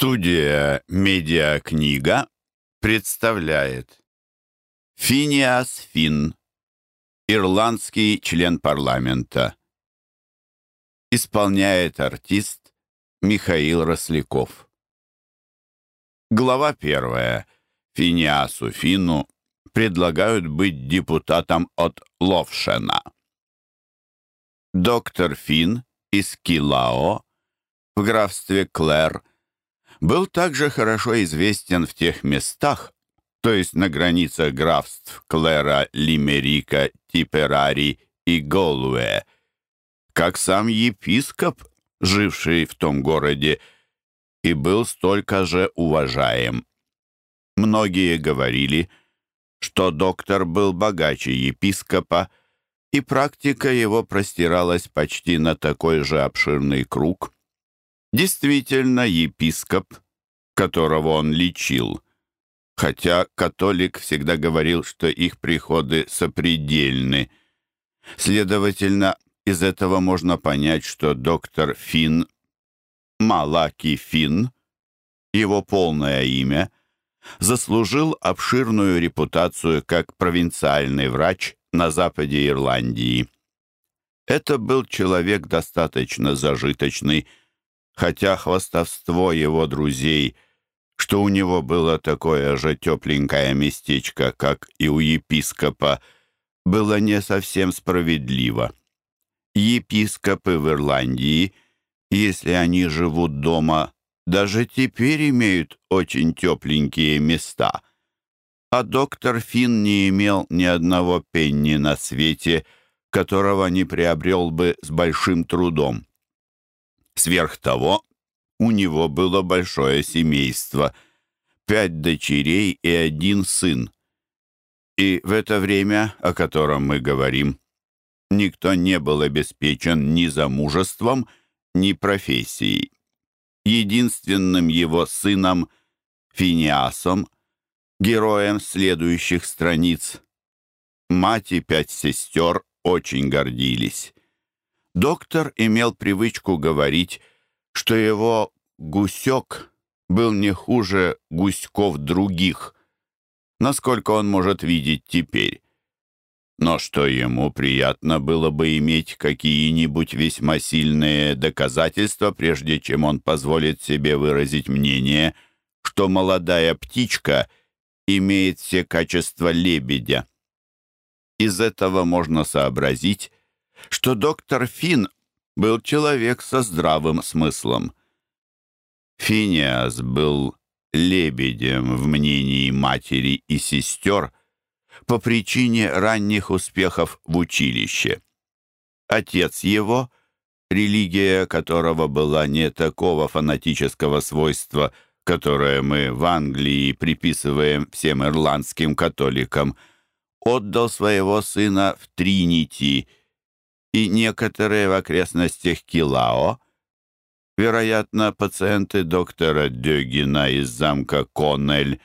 Студия «Медиакнига» представляет Финиас Финн, ирландский член парламента. Исполняет артист Михаил Росляков. Глава первая. Финиасу Финну предлагают быть депутатом от Ловшена. Доктор Финн из Килао в графстве Клэр был также хорошо известен в тех местах, то есть на границах графств Клера, Лимерика, Типерари и Голуэ, как сам епископ, живший в том городе, и был столько же уважаем. Многие говорили, что доктор был богаче епископа, и практика его простиралась почти на такой же обширный круг – Действительно, епископ, которого он лечил, хотя католик всегда говорил, что их приходы сопредельны. Следовательно, из этого можно понять, что доктор Финн, Малаки Финн, его полное имя, заслужил обширную репутацию как провинциальный врач на западе Ирландии. Это был человек достаточно зажиточный, хотя хвастовство его друзей, что у него было такое же тепленькое местечко, как и у епископа, было не совсем справедливо. Епископы в Ирландии, если они живут дома, даже теперь имеют очень тепленькие места. А доктор Финн не имел ни одного пенни на свете, которого не приобрел бы с большим трудом. Сверх того, у него было большое семейство, пять дочерей и один сын. И в это время, о котором мы говорим, никто не был обеспечен ни замужеством, ни профессией. Единственным его сыном, Финиасом, героем следующих страниц, мать и пять сестер очень гордились. Доктор имел привычку говорить, что его гусек был не хуже гуськов других, насколько он может видеть теперь. Но что ему приятно было бы иметь какие-нибудь весьма сильные доказательства, прежде чем он позволит себе выразить мнение, что молодая птичка имеет все качества лебедя. Из этого можно сообразить, что доктор Финн был человек со здравым смыслом. Финиас был лебедем в мнении матери и сестер по причине ранних успехов в училище. Отец его, религия которого была не такого фанатического свойства, которое мы в Англии приписываем всем ирландским католикам, отдал своего сына в Тринити – и некоторые в окрестностях Килао, вероятно, пациенты доктора Дёгина из замка Коннель,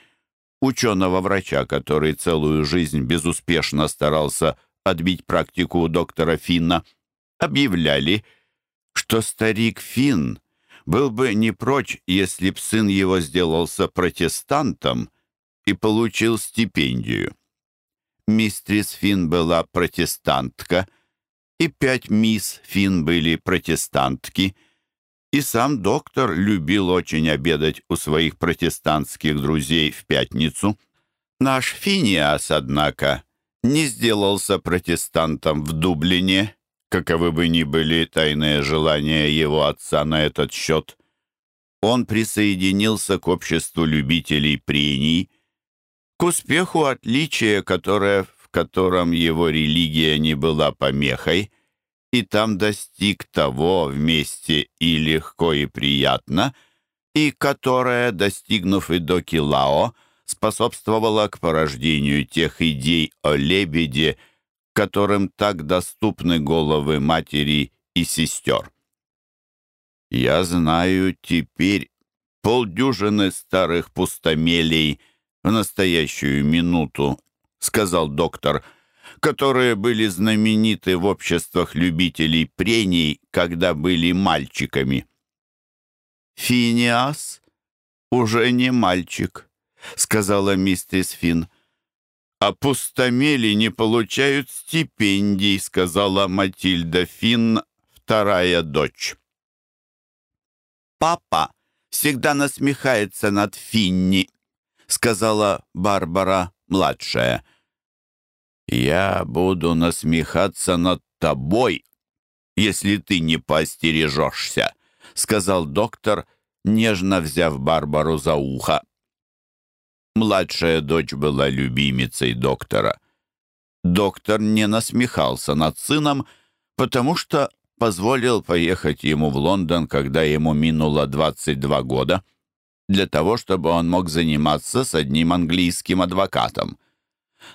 ученого-врача, который целую жизнь безуспешно старался отбить практику у доктора Финна, объявляли, что старик Финн был бы не прочь, если б сын его сделался протестантом и получил стипендию. Мистрис Финн была протестантка — и пять мисс Фин были протестантки, и сам доктор любил очень обедать у своих протестантских друзей в пятницу. Наш Финиас, однако, не сделался протестантом в Дублине, каковы бы ни были тайные желания его отца на этот счет. Он присоединился к обществу любителей прений, к успеху отличия, которое котором его религия не была помехой, и там достиг того вместе и легко, и приятно, и которая, достигнув и до Килао, способствовала к порождению тех идей о лебеде, которым так доступны головы матери и сестер. Я знаю теперь полдюжины старых пустомелей в настоящую минуту сказал доктор, которые были знамениты в обществах любителей прений, когда были мальчиками. Финиас уже не мальчик», — сказала мистерис Финн. «А пустомели не получают стипендий», — сказала Матильда Финн, вторая дочь. «Папа всегда насмехается над Финни», — сказала Барбара, младшая. «Я буду насмехаться над тобой, если ты не поостережешься», — сказал доктор, нежно взяв Барбару за ухо. Младшая дочь была любимицей доктора. Доктор не насмехался над сыном, потому что позволил поехать ему в Лондон, когда ему минуло 22 года, для того, чтобы он мог заниматься с одним английским адвокатом.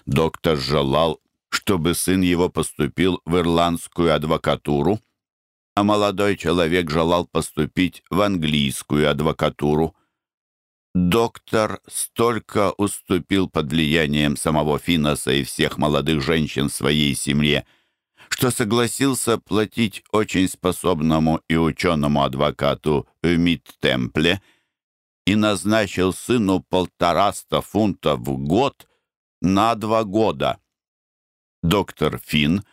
Доктор желал, чтобы сын его поступил в ирландскую адвокатуру, а молодой человек желал поступить в английскую адвокатуру. Доктор столько уступил под влиянием самого Финоса и всех молодых женщин в своей семье, что согласился платить очень способному и ученому адвокату в Мид-Темпле и назначил сыну полтораста фунтов в год на два года. Доктор Финн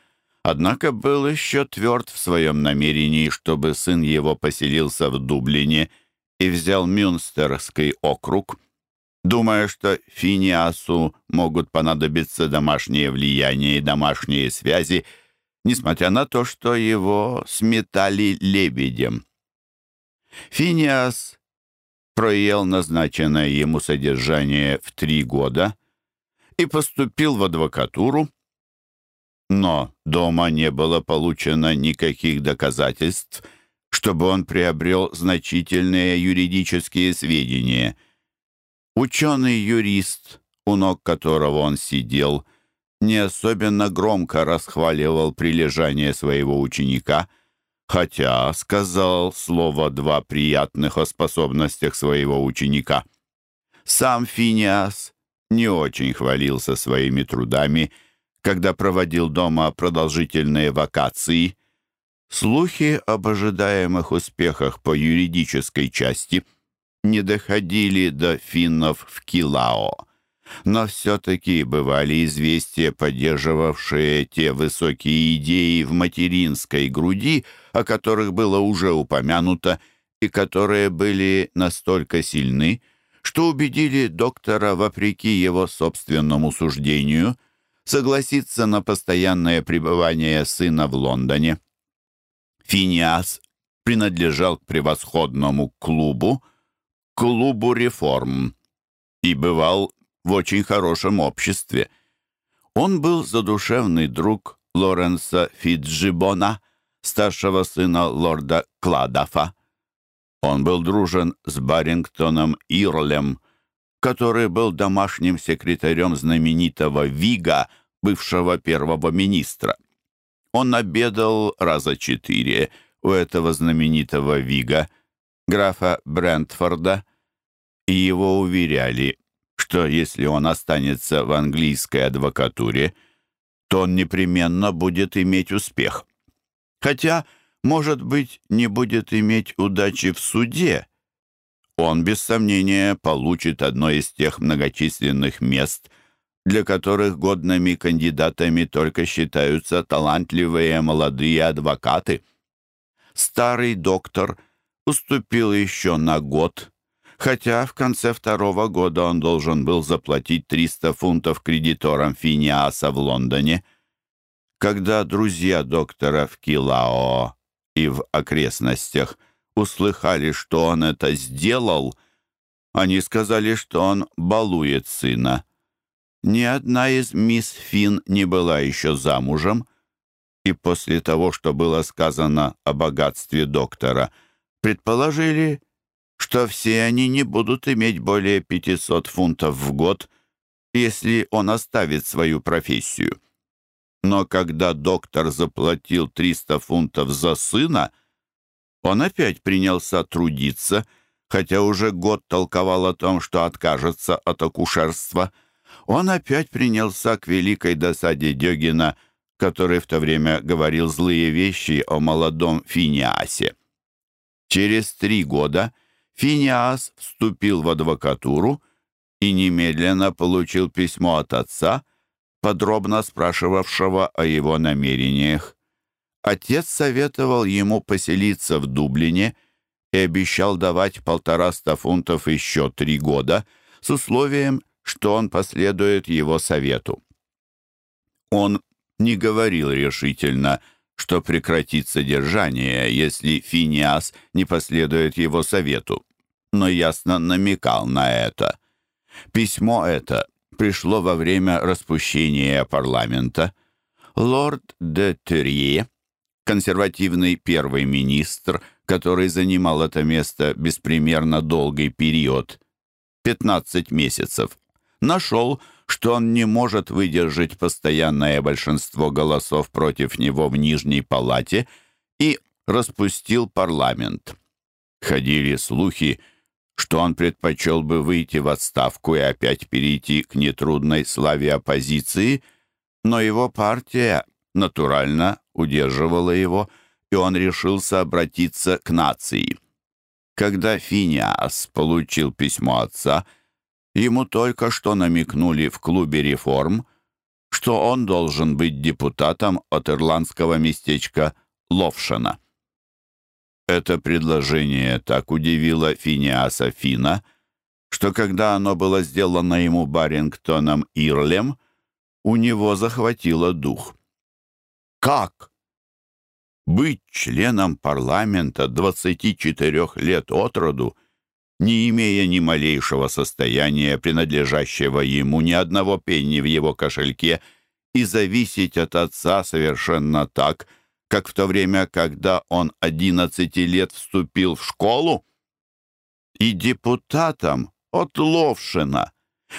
Однако был еще тверд в своем намерении, чтобы сын его поселился в Дублине и взял Мюнстерский округ, думая, что Финиасу могут понадобиться домашнее влияние и домашние связи, несмотря на то, что его сметали лебедем. Финиас проел назначенное ему содержание в три года и поступил в адвокатуру, но дома не было получено никаких доказательств, чтобы он приобрел значительные юридические сведения. Ученый-юрист, у ног которого он сидел, не особенно громко расхваливал прилежание своего ученика, хотя сказал слово два приятных о способностях своего ученика. Сам Финиас не очень хвалился своими трудами — когда проводил дома продолжительные вакации, слухи об ожидаемых успехах по юридической части не доходили до финнов в Килао. Но все-таки бывали известия, поддерживавшие те высокие идеи в материнской груди, о которых было уже упомянуто, и которые были настолько сильны, что убедили доктора, вопреки его собственному суждению, согласиться на постоянное пребывание сына в Лондоне. Финиас принадлежал к превосходному клубу, клубу реформ, и бывал в очень хорошем обществе. Он был задушевный друг Лоренса Фиджибона, старшего сына лорда Кладафа. Он был дружен с Барингтоном Ирлем, который был домашним секретарем знаменитого Вига, бывшего первого министра. Он обедал раза четыре у этого знаменитого Вига, графа Брентфорда, и его уверяли, что если он останется в английской адвокатуре, то он непременно будет иметь успех. Хотя, может быть, не будет иметь удачи в суде, он, без сомнения, получит одно из тех многочисленных мест, для которых годными кандидатами только считаются талантливые молодые адвокаты. Старый доктор уступил еще на год, хотя в конце второго года он должен был заплатить 300 фунтов кредиторам Финиаса в Лондоне. Когда друзья доктора в Килао и в окрестностях – услыхали, что он это сделал, они сказали, что он балует сына. Ни одна из мисс Фин не была еще замужем, и после того, что было сказано о богатстве доктора, предположили, что все они не будут иметь более 500 фунтов в год, если он оставит свою профессию. Но когда доктор заплатил 300 фунтов за сына, он опять принялся трудиться, хотя уже год толковал о том, что откажется от акушерства. Он опять принялся к великой досаде Дёгина, который в то время говорил злые вещи о молодом Финиасе. Через три года Финиас вступил в адвокатуру и немедленно получил письмо от отца, подробно спрашивавшего о его намерениях. Отец советовал ему поселиться в Дублине и обещал давать полтораста фунтов еще три года с условием, что он последует его совету. Он не говорил решительно, что прекратит содержание, если Финиас не последует его совету, но ясно намекал на это. Письмо это пришло во время распущения парламента. Лорд де Терье, консервативный первый министр, который занимал это место беспримерно долгий период, 15 месяцев, нашел, что он не может выдержать постоянное большинство голосов против него в Нижней Палате и распустил парламент. Ходили слухи, что он предпочел бы выйти в отставку и опять перейти к нетрудной славе оппозиции, но его партия натурально удерживала его, и он решился обратиться к нации. Когда Финиас получил письмо отца, ему только что намекнули в клубе реформ, что он должен быть депутатом от ирландского местечка Ловшена. Это предложение так удивило Финиаса Фина, что когда оно было сделано ему Барингтоном Ирлем, у него захватило дух. Как? Быть членом парламента 24 лет от роду, не имея ни малейшего состояния, принадлежащего ему, ни одного пенни в его кошельке, и зависеть от отца совершенно так – как в то время, когда он 11 лет вступил в школу? И депутатом от Ловшина,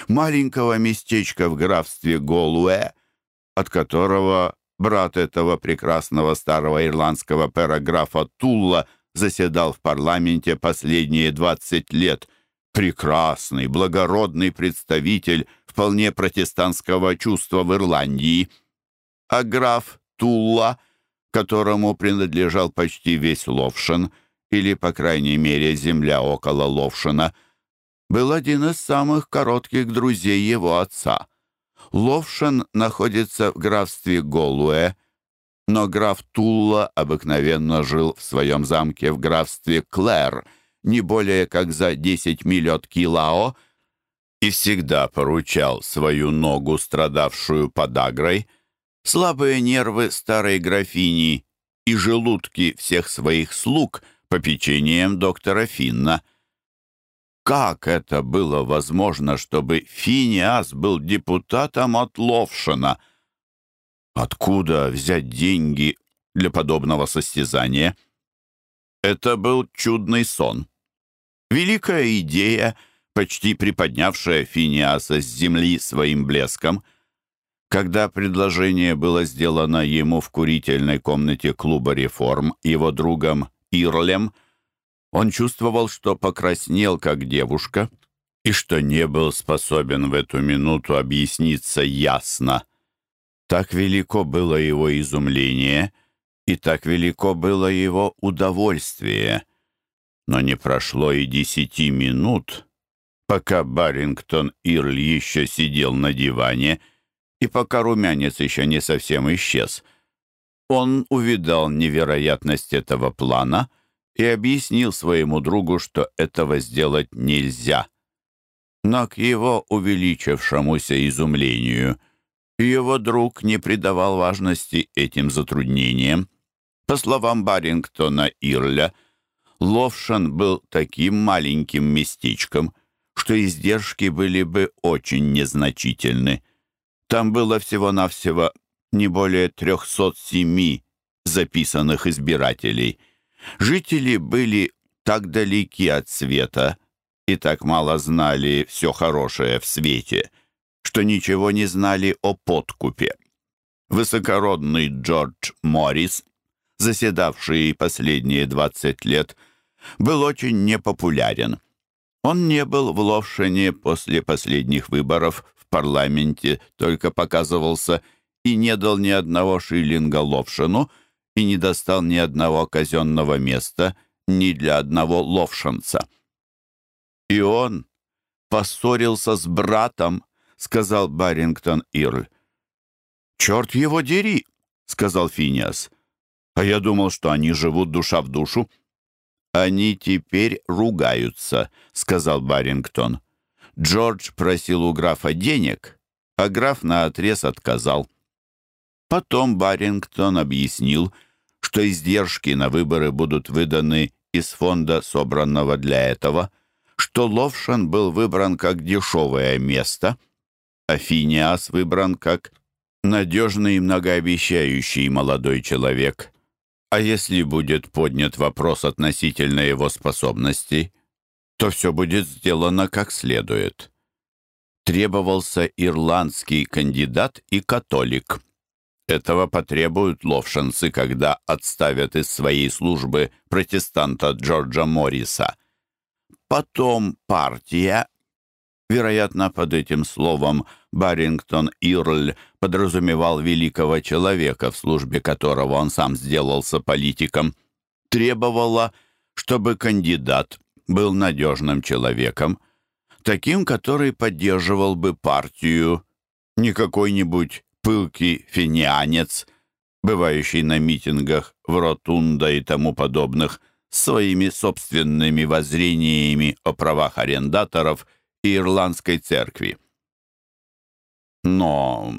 маленького местечка в графстве Голуэ, от которого брат этого прекрасного старого ирландского параграфа Тулла заседал в парламенте последние 20 лет, прекрасный, благородный представитель вполне протестантского чувства в Ирландии. А граф Тулла — которому принадлежал почти весь Ловшин, или, по крайней мере, земля около Ловшина, был один из самых коротких друзей его отца. Ловшин находится в графстве Голуэ, но граф Тулла обыкновенно жил в своем замке в графстве Клэр, не более как за 10 миль от Килао, и всегда поручал свою ногу, страдавшую подагрой, слабые нервы старой графини и желудки всех своих слуг попечением доктора Финна. Как это было возможно, чтобы Финиас был депутатом от Ловшина? Откуда взять деньги для подобного состязания? Это был чудный сон. Великая идея, почти приподнявшая Финиаса с земли своим блеском — когда предложение было сделано ему в курительной комнате клуба «Реформ» его другом Ирлем, он чувствовал, что покраснел, как девушка, и что не был способен в эту минуту объясниться ясно. Так велико было его изумление, и так велико было его удовольствие. Но не прошло и десяти минут, пока Барингтон Ирль еще сидел на диване — и пока румянец еще не совсем исчез, он увидал невероятность этого плана и объяснил своему другу, что этого сделать нельзя. Но к его увеличившемуся изумлению его друг не придавал важности этим затруднениям. По словам Барингтона Ирля, Ловшан был таким маленьким местечком, что издержки были бы очень незначительны. Там было всего-навсего не более 307 записанных избирателей. Жители были так далеки от света и так мало знали все хорошее в свете, что ничего не знали о подкупе. Высокородный Джордж Моррис, заседавший последние 20 лет, был очень непопулярен. Он не был в Ловшине после последних выборов парламенте только показывался и не дал ни одного шиллинга Ловшину и не достал ни одного казенного места ни для одного ловшенца. И он поссорился с братом, сказал Барингтон Ирль. «Черт его дери!» — сказал Финиас. «А я думал, что они живут душа в душу». «Они теперь ругаются», — сказал Барингтон. Джордж просил у графа денег, а граф наотрез отказал. Потом Барингтон объяснил, что издержки на выборы будут выданы из фонда, собранного для этого, что Ловшан был выбран как дешевое место, а Финиас выбран как надежный и многообещающий молодой человек. А если будет поднят вопрос относительно его способностей, то все будет сделано как следует. Требовался ирландский кандидат и католик. Этого потребуют ловшанцы, когда отставят из своей службы протестанта Джорджа Морриса. Потом партия Вероятно, под этим словом Барингтон Ирль подразумевал великого человека, в службе которого он сам сделался политиком. Требовала, чтобы кандидат был надежным человеком, таким, который поддерживал бы партию, не какой-нибудь пылкий финианец, бывающий на митингах в Ротунда и тому подобных, своими собственными воззрениями о правах арендаторов – Ирландской церкви. Но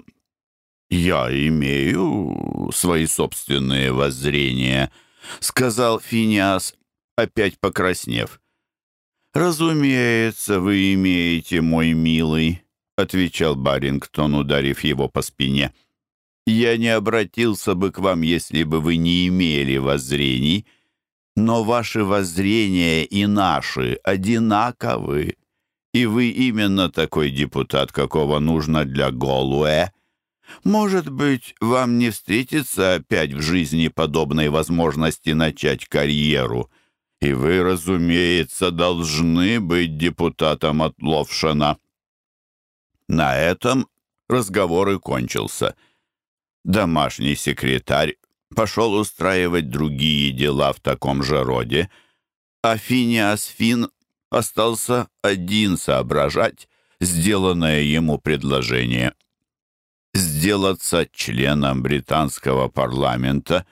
я имею свои собственные воззрения, сказал Финиас, опять покраснев. «Разумеется, вы имеете, мой милый», — отвечал Барингтон, ударив его по спине. «Я не обратился бы к вам, если бы вы не имели воззрений, но ваши воззрения и наши одинаковы и вы именно такой депутат, какого нужно для Голуэ. Может быть, вам не встретится опять в жизни подобной возможности начать карьеру, и вы, разумеется, должны быть депутатом от Ловшина». На этом разговор и кончился. Домашний секретарь пошел устраивать другие дела в таком же роде, а Финиас Фин остался один соображать сделанное ему предложение. Сделаться членом британского парламента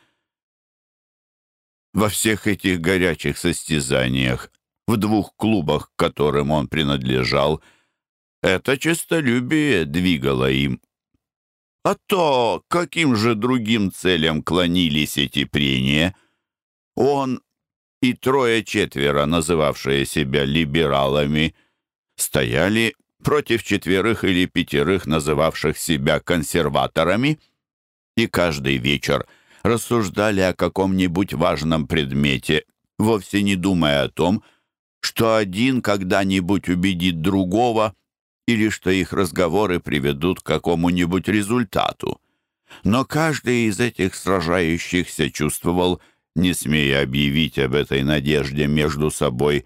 во всех этих горячих состязаниях, в двух клубах, к которым он принадлежал, это честолюбие двигало им. А то, каким же другим целям клонились эти прения, он и трое-четверо, называвшие себя либералами, стояли против четверых или пятерых, называвших себя консерваторами, и каждый вечер рассуждали о каком-нибудь важном предмете, вовсе не думая о том, что один когда-нибудь убедит другого или что их разговоры приведут к какому-нибудь результату. Но каждый из этих сражающихся чувствовал, не смея объявить об этой надежде между собой,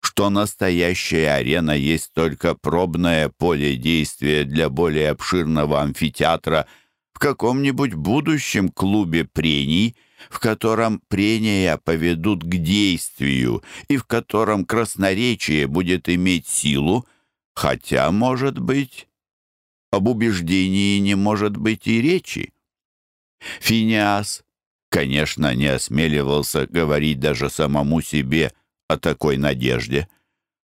что настоящая арена есть только пробное поле действия для более обширного амфитеатра в каком-нибудь будущем клубе прений, в котором прения поведут к действию и в котором красноречие будет иметь силу, хотя, может быть, об убеждении не может быть и речи. Финиас конечно, не осмеливался говорить даже самому себе о такой надежде.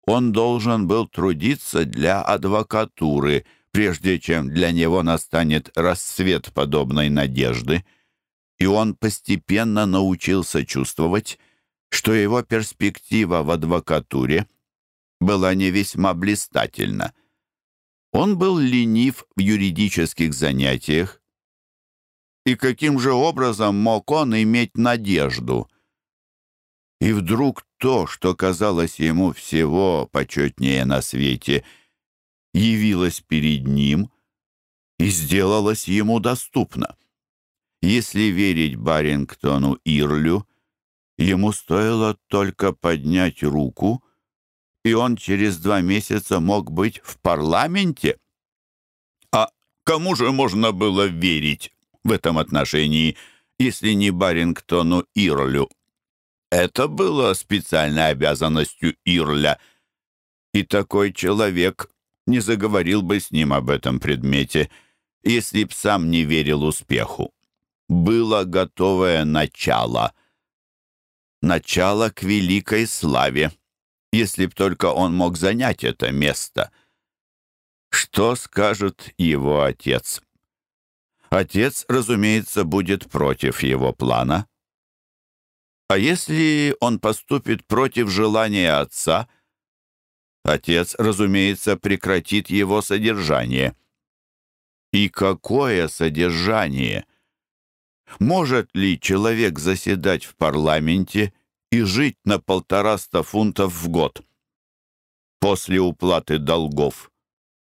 Он должен был трудиться для адвокатуры, прежде чем для него настанет расцвет подобной надежды. И он постепенно научился чувствовать, что его перспектива в адвокатуре была не весьма блистательна. Он был ленив в юридических занятиях, и каким же образом мог он иметь надежду? И вдруг то, что казалось ему всего почетнее на свете, явилось перед ним и сделалось ему доступно. Если верить Барингтону Ирлю, ему стоило только поднять руку, и он через два месяца мог быть в парламенте. А кому же можно было верить? в этом отношении, если не Барингтону Ирлю. Это было специальной обязанностью Ирля, И такой человек не заговорил бы с ним об этом предмете, если б сам не верил успеху. Было готовое начало. Начало к великой славе, если б только он мог занять это место. Что скажет его отец? Отец, разумеется, будет против его плана. А если он поступит против желания отца, отец, разумеется, прекратит его содержание. И какое содержание? Может ли человек заседать в парламенте и жить на полтораста фунтов в год? После уплаты долгов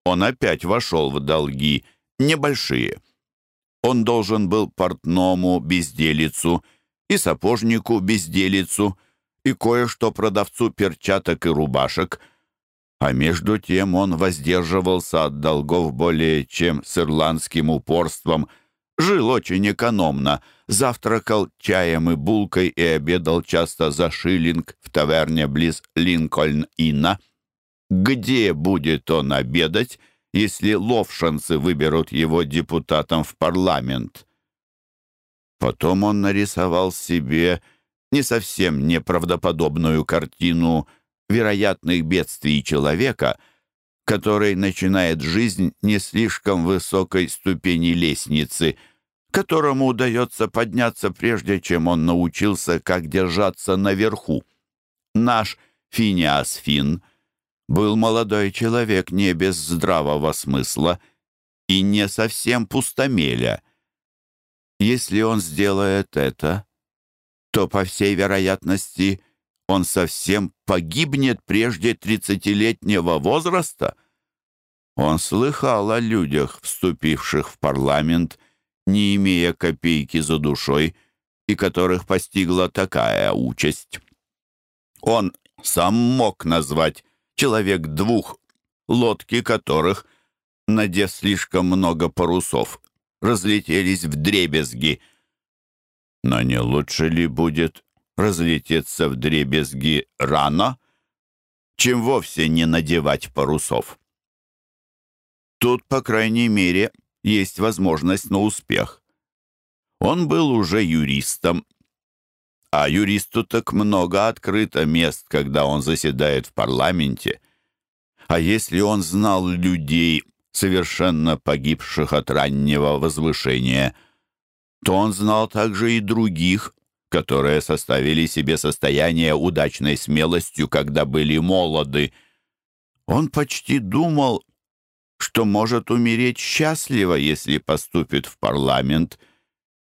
он опять вошел в долги, небольшие. Он должен был портному безделицу и сапожнику безделицу и кое-что продавцу перчаток и рубашек, а между тем он воздерживался от долгов более чем с ирландским упорством, жил очень экономно, завтракал чаем и булкой и обедал часто за шиллинг в таверне близ Линкольн-Инна. Где будет он обедать, если ловшанцы выберут его депутатом в парламент? Потом он нарисовал себе не совсем неправдоподобную картину вероятных бедствий человека, который начинает жизнь не слишком высокой ступени лестницы, которому удается подняться прежде, чем он научился, как держаться наверху. Наш Финиас Фин был молодой человек не без здравого смысла и не совсем пустомеля. Если он сделает это, то, по всей вероятности, он совсем погибнет прежде тридцатилетнего возраста? Он слыхал о людях, вступивших в парламент, не имея копейки за душой, и которых постигла такая участь. Он сам мог назвать человек двух, лодки которых, надев слишком много парусов, разлетелись в дребезги. Но не лучше ли будет разлететься в дребезги рано, чем вовсе не надевать парусов? Тут, по крайней мере, есть возможность на успех. Он был уже юристом, а юристу так много открыто мест, когда он заседает в парламенте. А если он знал людей, совершенно погибших от раннего возвышения, то он знал также и других, которые составили себе состояние удачной смелостью, когда были молоды. Он почти думал, что может умереть счастливо, если поступит в парламент,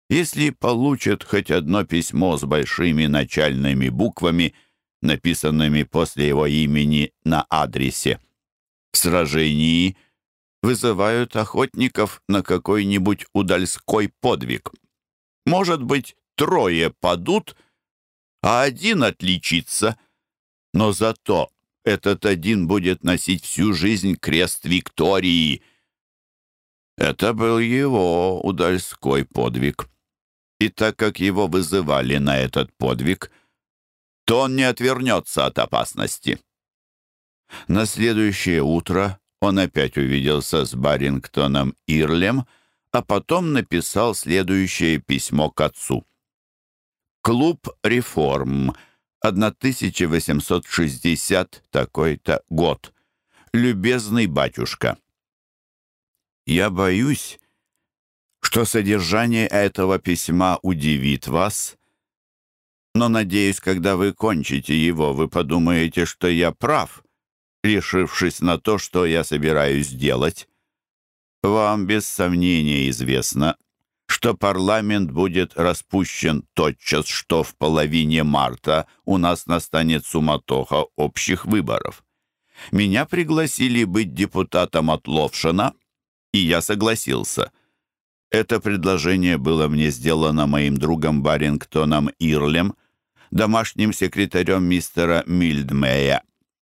если получит хоть одно письмо с большими начальными буквами, написанными после его имени на адресе. В сражении – вызывают охотников на какой-нибудь удальской подвиг. Может быть, трое падут, а один отличится, но зато этот один будет носить всю жизнь крест Виктории. Это был его удальской подвиг. И так как его вызывали на этот подвиг, то он не отвернется от опасности. На следующее утро он опять увиделся с Барингтоном Ирлем, а потом написал следующее письмо к отцу. «Клуб реформ, 1860 такой-то год. Любезный батюшка, я боюсь, что содержание этого письма удивит вас, но, надеюсь, когда вы кончите его, вы подумаете, что я прав» решившись на то, что я собираюсь делать. Вам без сомнения известно, что парламент будет распущен тотчас, что в половине марта у нас настанет суматоха общих выборов. Меня пригласили быть депутатом от Ловшина, и я согласился. Это предложение было мне сделано моим другом Барингтоном Ирлем, домашним секретарем мистера Мильдмея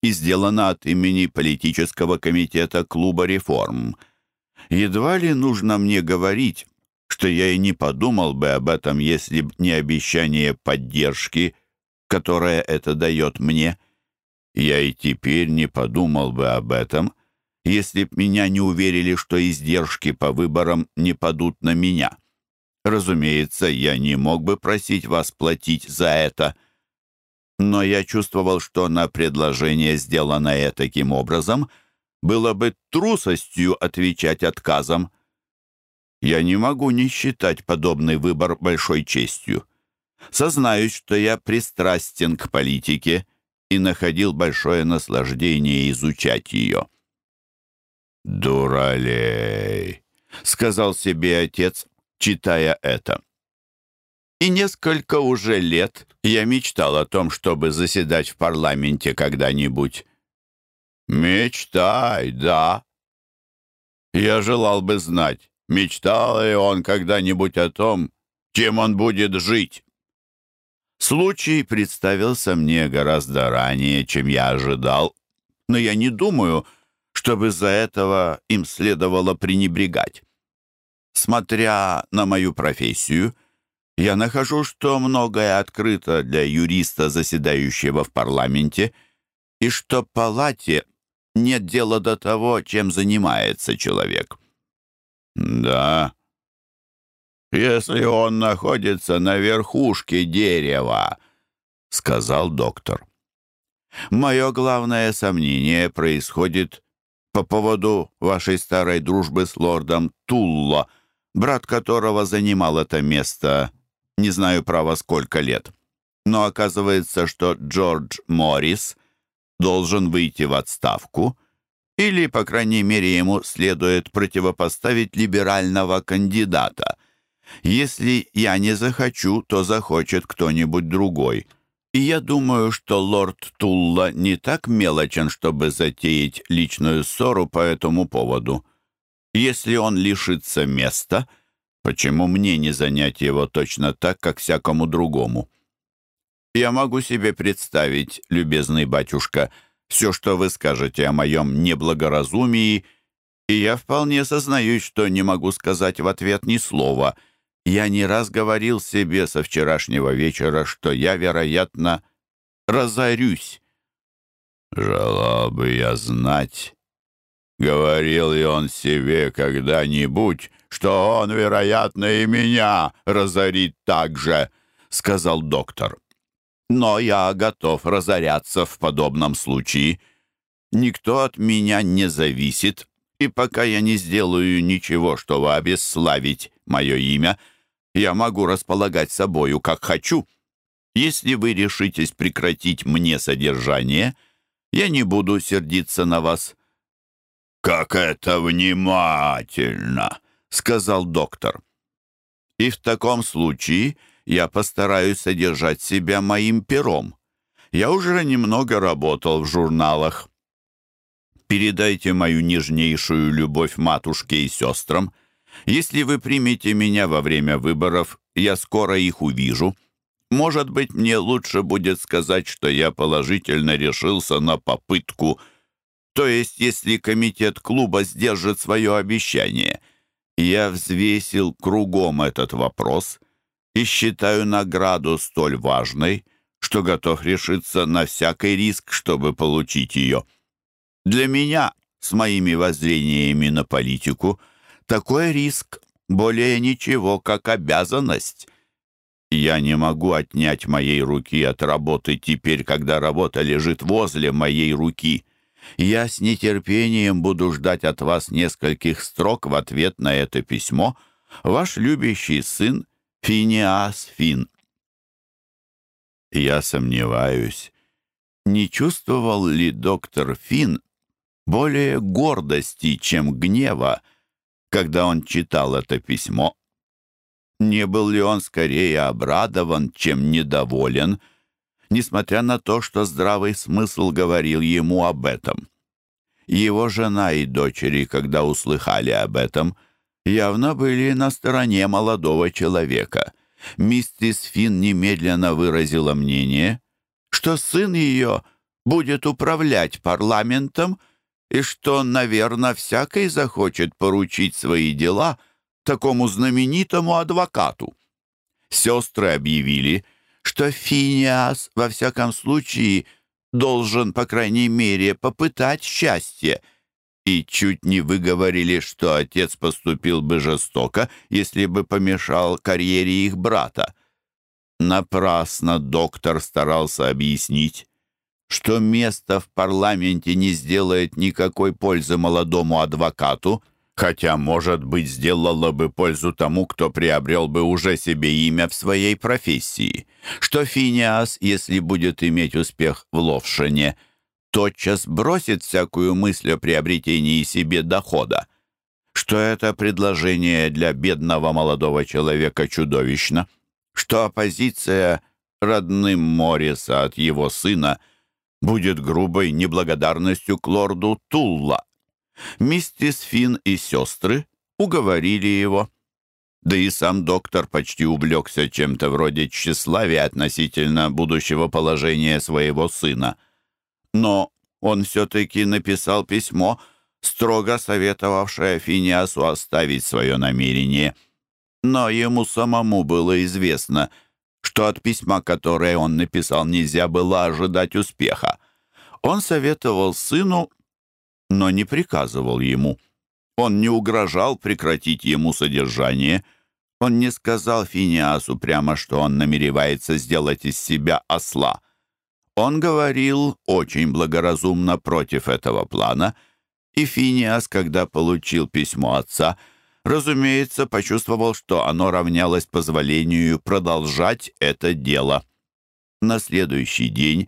и сделано от имени политического комитета клуба реформ. Едва ли нужно мне говорить, что я и не подумал бы об этом, если б не обещание поддержки, которое это дает мне. Я и теперь не подумал бы об этом, если б меня не уверили, что издержки по выборам не падут на меня. Разумеется, я не мог бы просить вас платить за это, но я чувствовал, что на предложение, сделанное таким образом, было бы трусостью отвечать отказом. Я не могу не считать подобный выбор большой честью. Сознаюсь, что я пристрастен к политике и находил большое наслаждение изучать ее. «Дуралей», — сказал себе отец, читая это. И несколько уже лет я мечтал о том, чтобы заседать в парламенте когда-нибудь. Мечтай, да. Я желал бы знать, мечтал ли он когда-нибудь о том, чем он будет жить. Случай представился мне гораздо ранее, чем я ожидал, но я не думаю, чтобы из-за этого им следовало пренебрегать. Смотря на мою профессию, я нахожу, что многое открыто для юриста, заседающего в парламенте, и что палате нет дела до того, чем занимается человек. Да, если он находится на верхушке дерева, сказал доктор. Мое главное сомнение происходит по поводу вашей старой дружбы с лордом Тулло, брат которого занимал это место, не знаю, право, сколько лет. Но оказывается, что Джордж Моррис должен выйти в отставку, или, по крайней мере, ему следует противопоставить либерального кандидата. Если я не захочу, то захочет кто-нибудь другой. И я думаю, что лорд Тулла не так мелочен, чтобы затеять личную ссору по этому поводу. Если он лишится места, почему мне не занять его точно так, как всякому другому? Я могу себе представить, любезный батюшка, все, что вы скажете о моем неблагоразумии, и я вполне сознаюсь, что не могу сказать в ответ ни слова. Я не раз говорил себе со вчерашнего вечера, что я, вероятно, разорюсь. Желал бы я знать, говорил ли он себе когда-нибудь, что он, вероятно, и меня разорит так же, сказал доктор. Но я готов разоряться в подобном случае. Никто от меня не зависит, и пока я не сделаю ничего, чтобы обесславить мое имя, я могу располагать собою, как хочу. Если вы решитесь прекратить мне содержание, я не буду сердиться на вас». «Как это внимательно!» — сказал доктор. «И в таком случае я постараюсь содержать себя моим пером. Я уже немного работал в журналах. Передайте мою нежнейшую любовь матушке и сестрам. Если вы примете меня во время выборов, я скоро их увижу. Может быть, мне лучше будет сказать, что я положительно решился на попытку. То есть, если комитет клуба сдержит свое обещание. Я взвесил кругом этот вопрос — и считаю награду столь важной, что готов решиться на всякий риск, чтобы получить ее. Для меня, с моими воззрениями на политику, такой риск более ничего, как обязанность. Я не могу отнять моей руки от работы теперь, когда работа лежит возле моей руки. Я с нетерпением буду ждать от вас нескольких строк в ответ на это письмо. Ваш любящий сын Финиас Фин. Я сомневаюсь, не чувствовал ли доктор Фин более гордости, чем гнева, когда он читал это письмо? Не был ли он скорее обрадован, чем недоволен, несмотря на то, что здравый смысл говорил ему об этом? Его жена и дочери, когда услыхали об этом, — явно были на стороне молодого человека. Миссис Финн немедленно выразила мнение, что сын ее будет управлять парламентом и что, наверное, всякий захочет поручить свои дела такому знаменитому адвокату. Сестры объявили, что Финиас, во всяком случае, должен, по крайней мере, попытать счастье. И чуть не выговорили, что отец поступил бы жестоко, если бы помешал карьере их брата. Напрасно доктор старался объяснить, что место в парламенте не сделает никакой пользы молодому адвокату, хотя, может быть, сделало бы пользу тому, кто приобрел бы уже себе имя в своей профессии, что Финиас, если будет иметь успех в Ловшине, тотчас бросит всякую мысль о приобретении себе дохода, что это предложение для бедного молодого человека чудовищно, что оппозиция родным Морриса от его сына – будет грубой неблагодарностью к лорду Тулла. Миссис Финн и сестры уговорили его. Да и сам доктор почти увлекся чем-то вроде тщеславия относительно будущего положения своего сына. Но он все-таки написал письмо, строго советовавшее Финиасу оставить свое намерение. Но ему самому было известно — что от письма, которое он написал, нельзя было ожидать успеха. Он советовал сыну, но не приказывал ему. Он не угрожал прекратить ему содержание. Он не сказал Финиасу прямо, что он намеревается сделать из себя осла. Он говорил очень благоразумно против этого плана, и Финиас, когда получил письмо отца, разумеется, почувствовал, что оно равнялось позволению продолжать это дело. На следующий день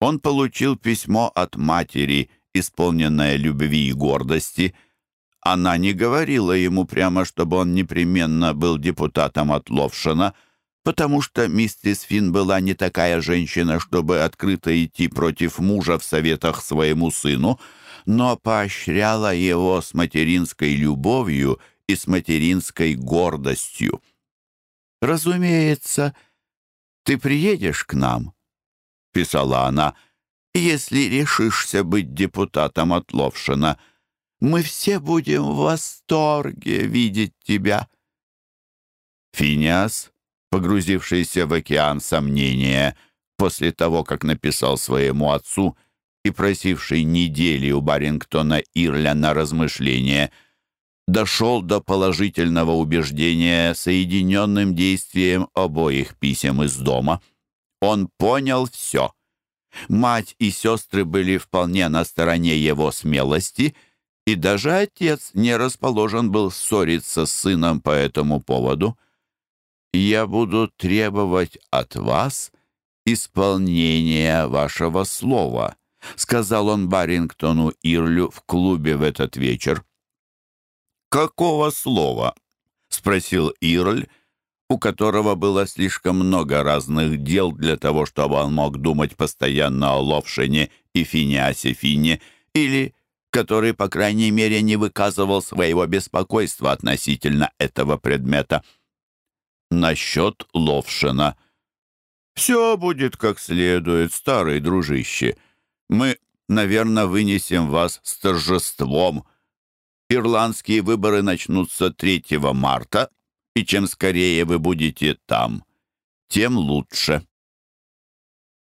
он получил письмо от матери, исполненное любви и гордости. Она не говорила ему прямо, чтобы он непременно был депутатом от Ловшина, потому что миссис Финн была не такая женщина, чтобы открыто идти против мужа в советах своему сыну, но поощряла его с материнской любовью и с материнской гордостью. «Разумеется, ты приедешь к нам», — писала она, — «если решишься быть депутатом от Ловшина. Мы все будем в восторге видеть тебя». Финиас, погрузившийся в океан сомнения после того, как написал своему отцу и просивший недели у Барингтона Ирля на размышление — дошел до положительного убеждения соединенным действием обоих писем из дома. Он понял все. Мать и сестры были вполне на стороне его смелости, и даже отец не расположен был ссориться с сыном по этому поводу. «Я буду требовать от вас исполнения вашего слова», сказал он Барингтону Ирлю в клубе в этот вечер. «Какого слова?» — спросил Ирль, у которого было слишком много разных дел для того, чтобы он мог думать постоянно о Ловшине и Финиасе Фине, или который, по крайней мере, не выказывал своего беспокойства относительно этого предмета. Насчет Ловшина. «Все будет как следует, старый дружище. Мы, наверное, вынесем вас с торжеством», Ирландские выборы начнутся 3 марта, и чем скорее вы будете там, тем лучше.